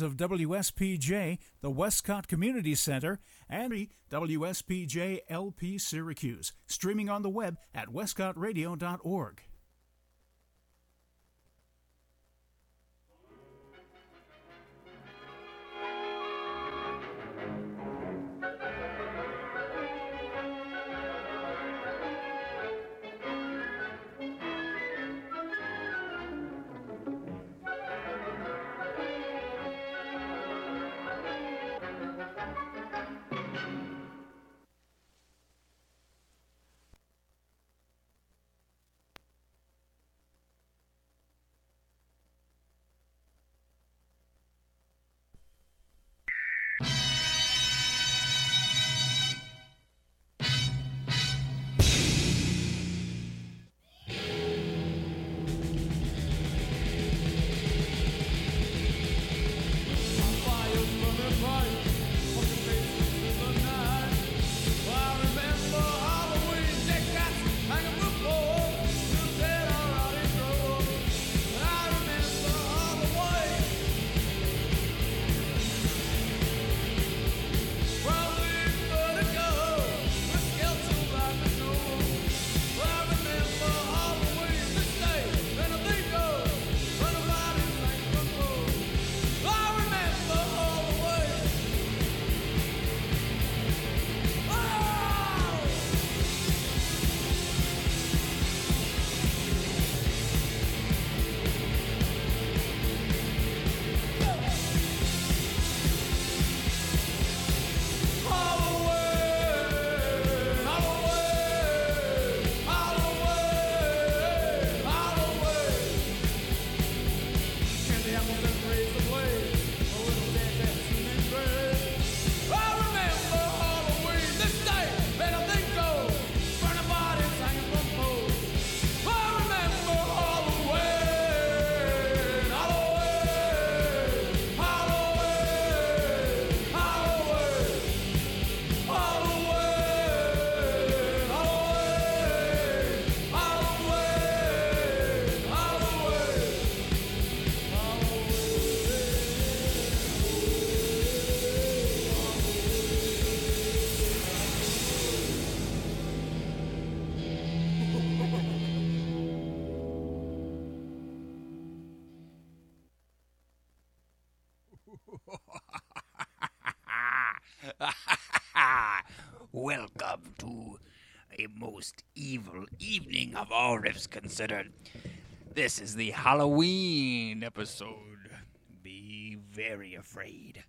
of WSPJ, the Westcott Community Center, and WSPJ LP Syracuse, streaming on the web at westcottradio.org. Welcome to a most evil evening of all riffs considered. This is the Halloween episode. Be very afraid.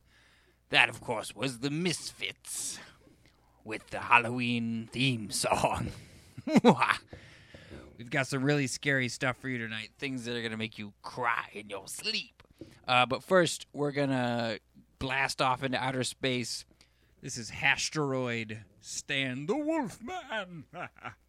That, of course, was the Misfits with the Halloween theme song. We've got some really scary stuff for you tonight. Things that are going to make you cry in your sleep. Uh, but first, we're going to blast off into outer space. This is Hashtaroid Stan the Wolfman.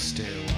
Please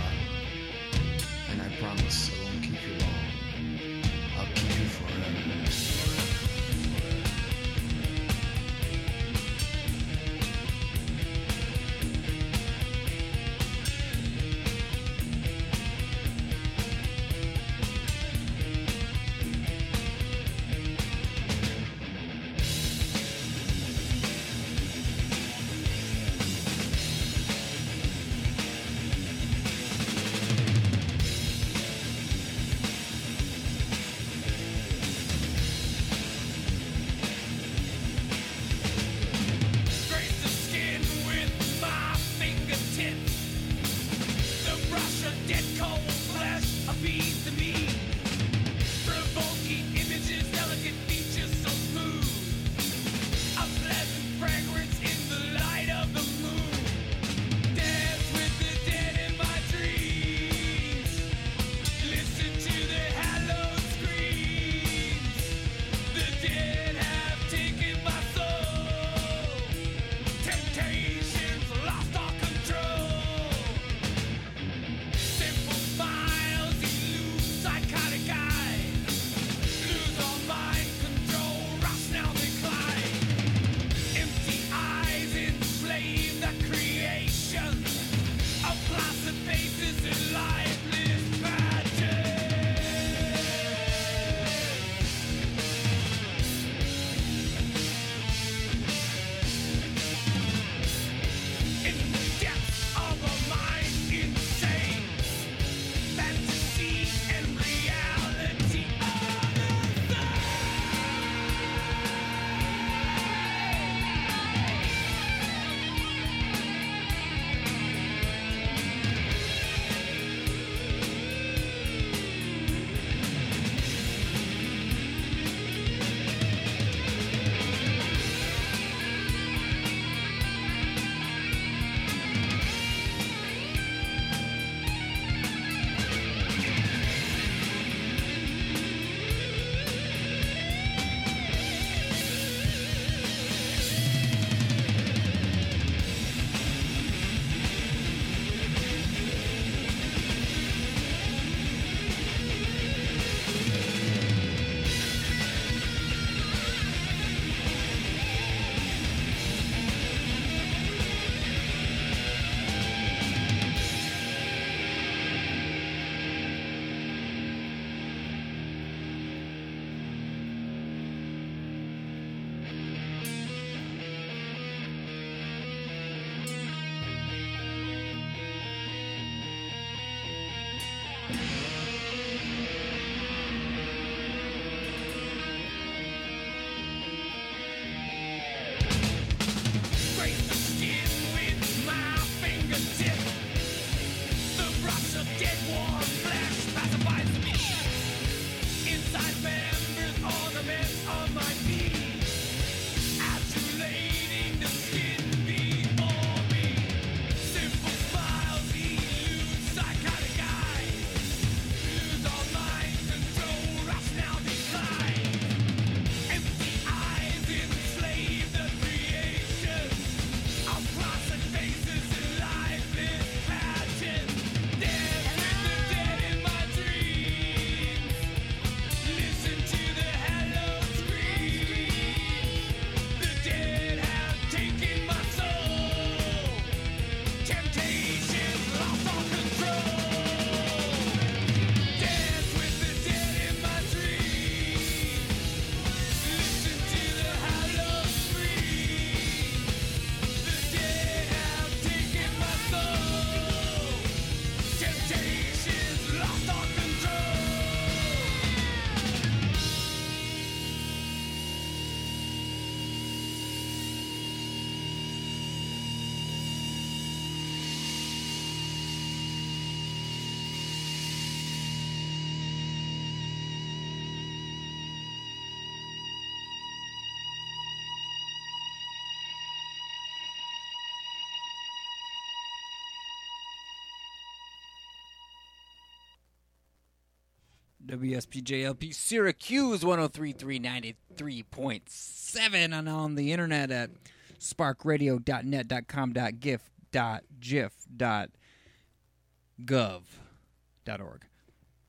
WSPJLP Syracuse 1033 93.7 and on the internet at sparkradio.net.com.gif.gif.gov.org.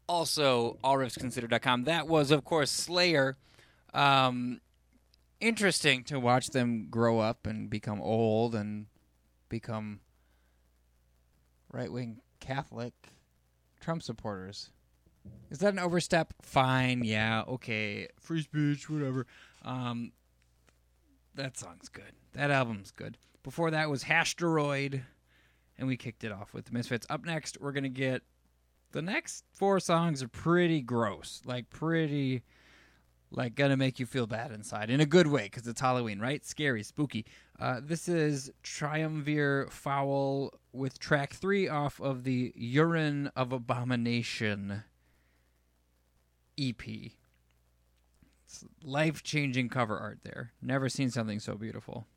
Also, allriffsconsidered.com. That was, of course, Slayer. Um, interesting to watch them grow up and become old and become right wing Catholic Trump supporters. Is that an overstep? Fine, yeah, okay. Free speech, whatever. Um, that song's good. That album's good. Before that was Hashderoid, and we kicked it off with the Misfits. Up next, we're gonna get the next four songs are pretty gross, like pretty, like gonna make you feel bad inside in a good way because it's Halloween, right? Scary, spooky. Uh, this is Triumvir Foul with track three off of the Urine of Abomination EP. Life changing cover art there. Never seen something so beautiful.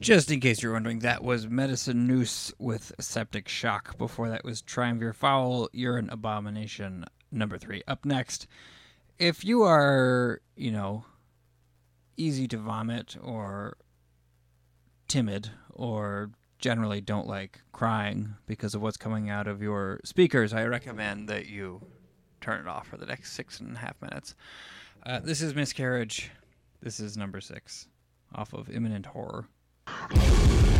Just in case you're wondering, that was Medicine Noose with Septic Shock. Before that was Triumvir Foul, Urine Abomination, number three. Up next, if you are, you know, easy to vomit or timid or generally don't like crying because of what's coming out of your speakers, I recommend that you turn it off for the next six and a half minutes. Uh, this is Miscarriage. This is number six off of Imminent Horror. Thank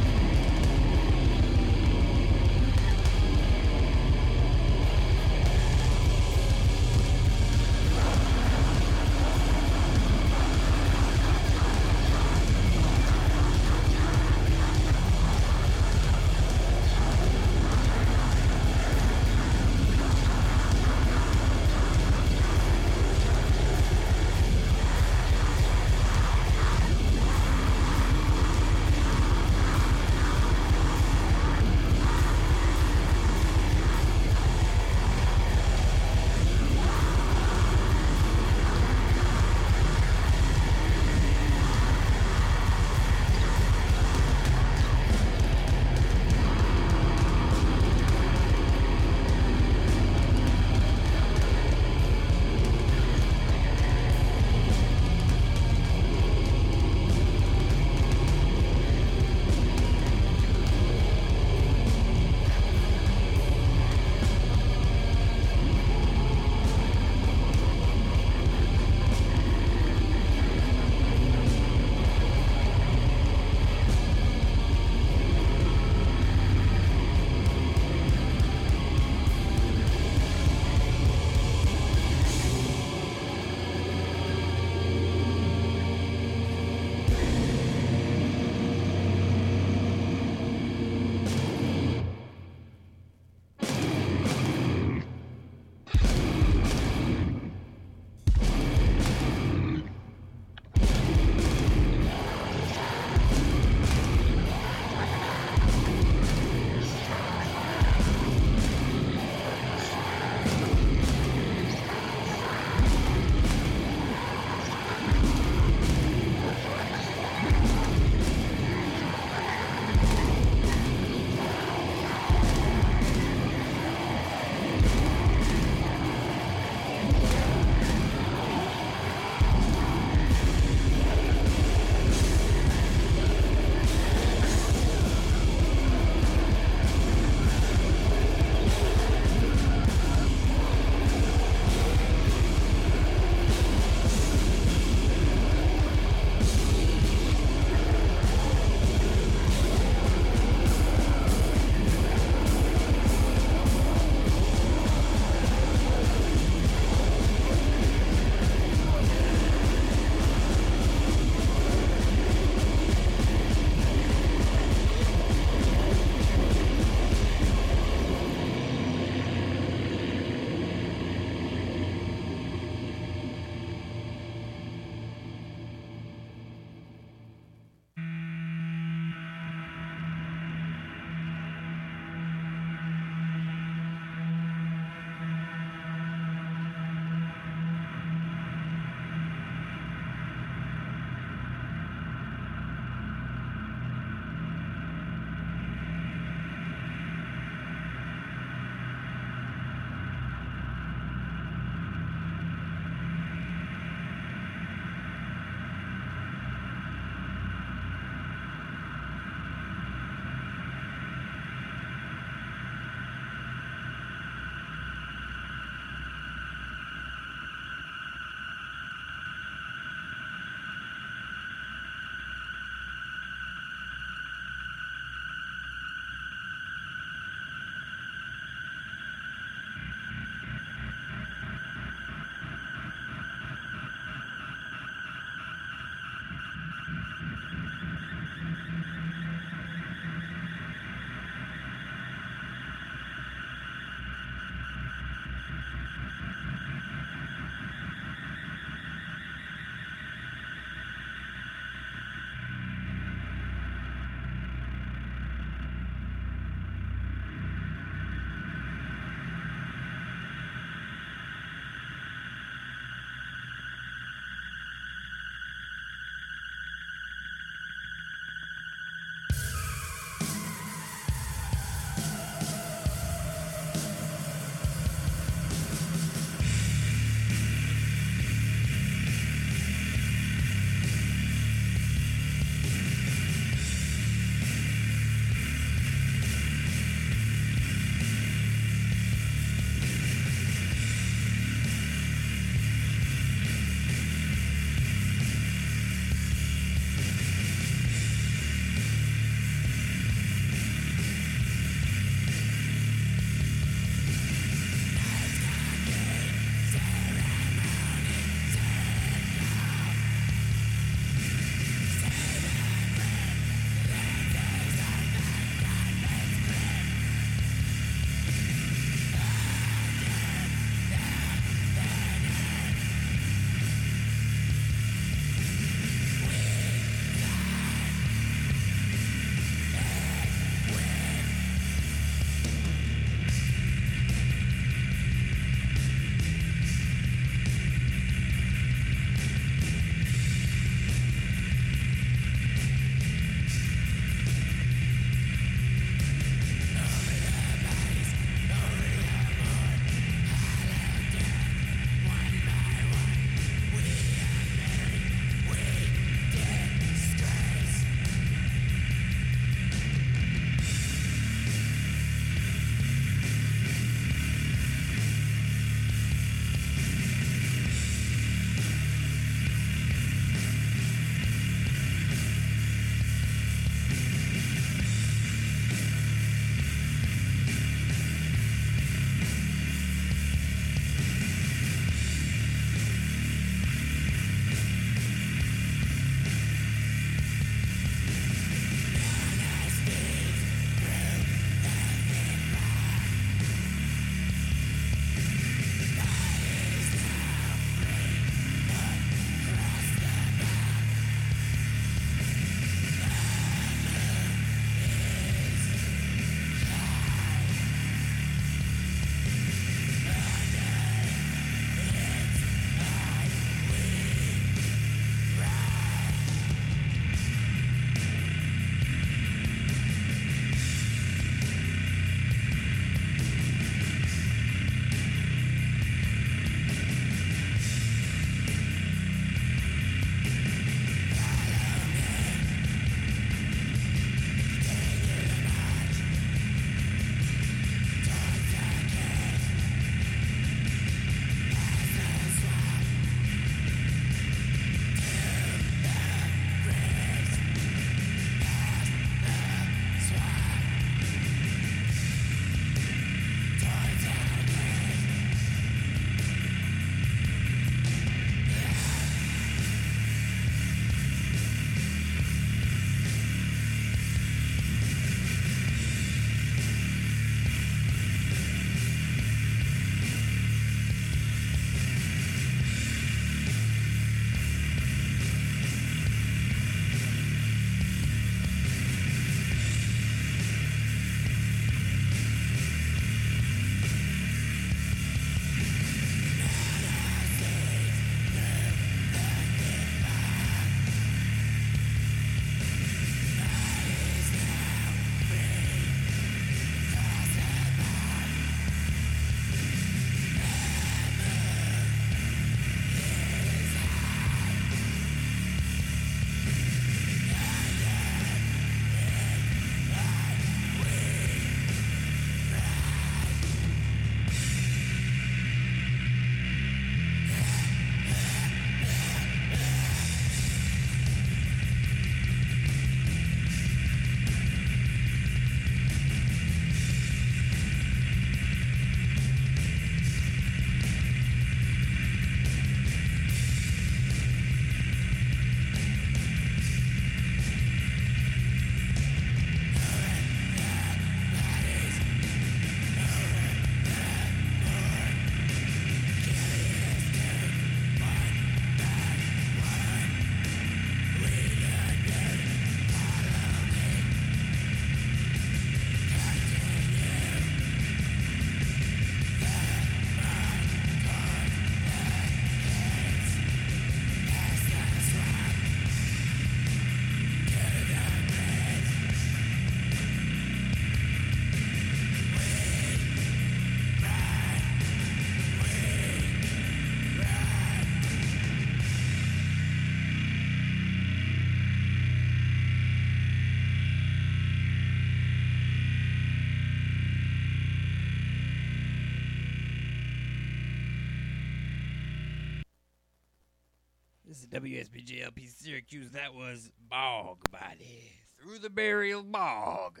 This is WSBJLP Syracuse. That was Bog Body. Through the burial bog.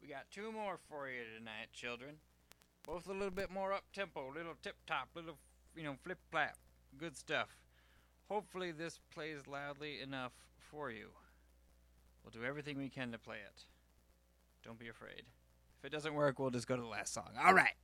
We got two more for you tonight, children. Both a little bit more up tempo, little tip top, little, you know, flip flap. Good stuff. Hopefully, this plays loudly enough for you. We'll do everything we can to play it. Don't be afraid. If it doesn't work, we'll just go to the last song. All right.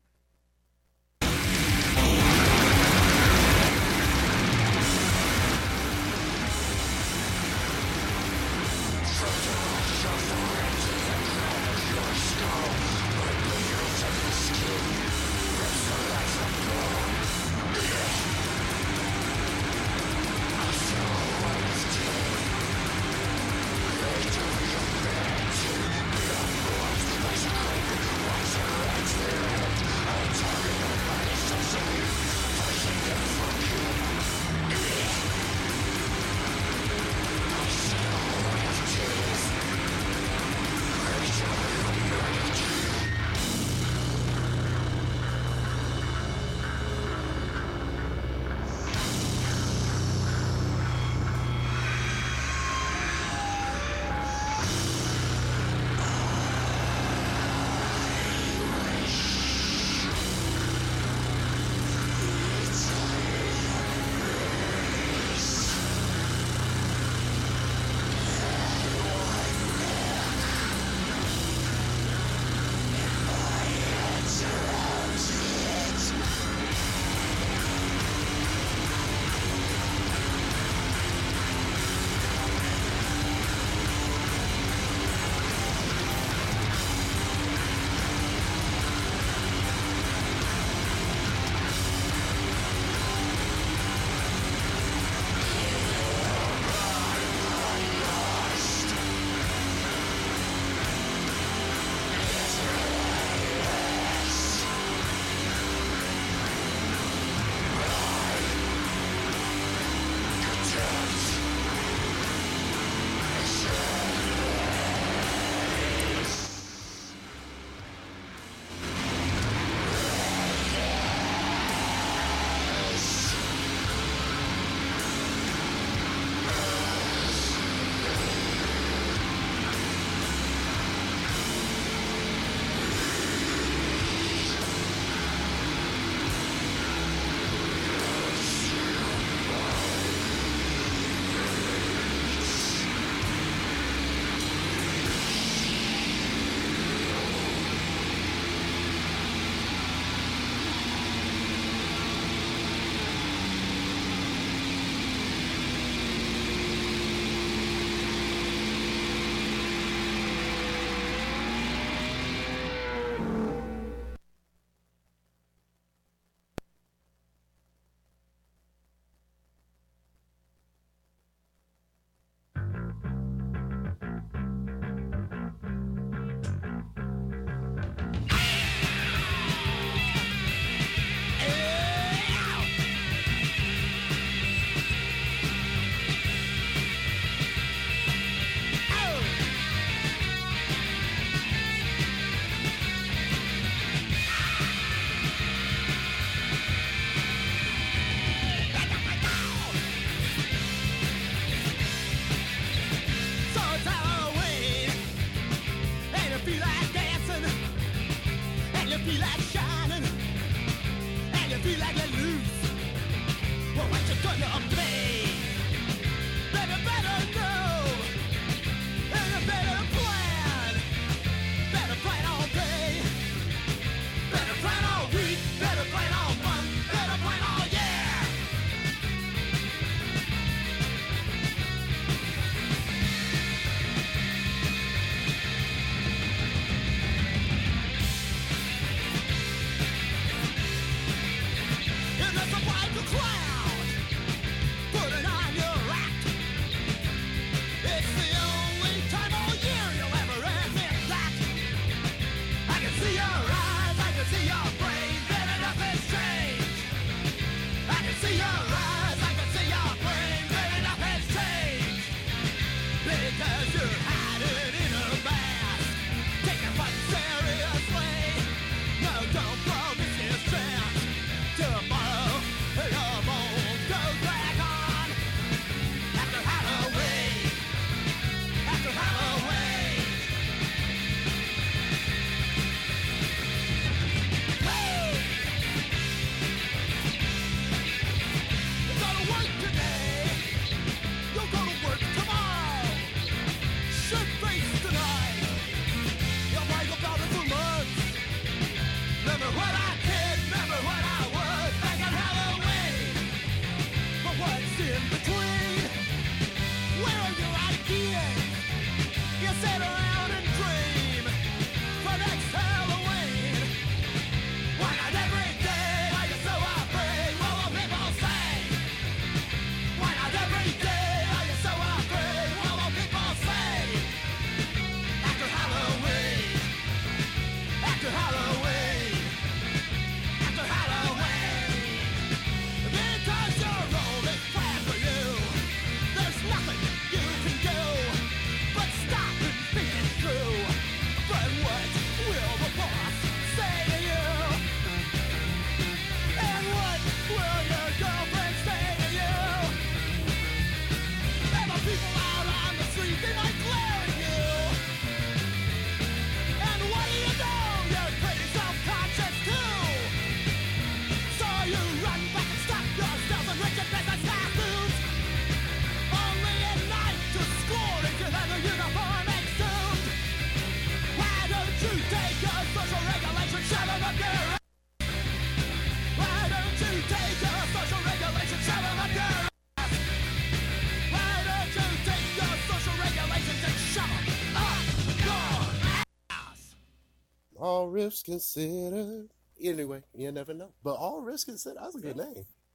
Riffs considered. Anyway, you never know. But all riffs considered, that's a good name.